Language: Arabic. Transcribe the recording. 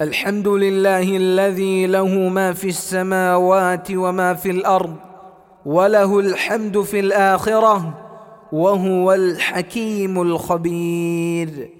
الحمد لله الذي له ما في السماوات وما في الأرض وله الحمد في الآخرة وهو الحكيم الخبير.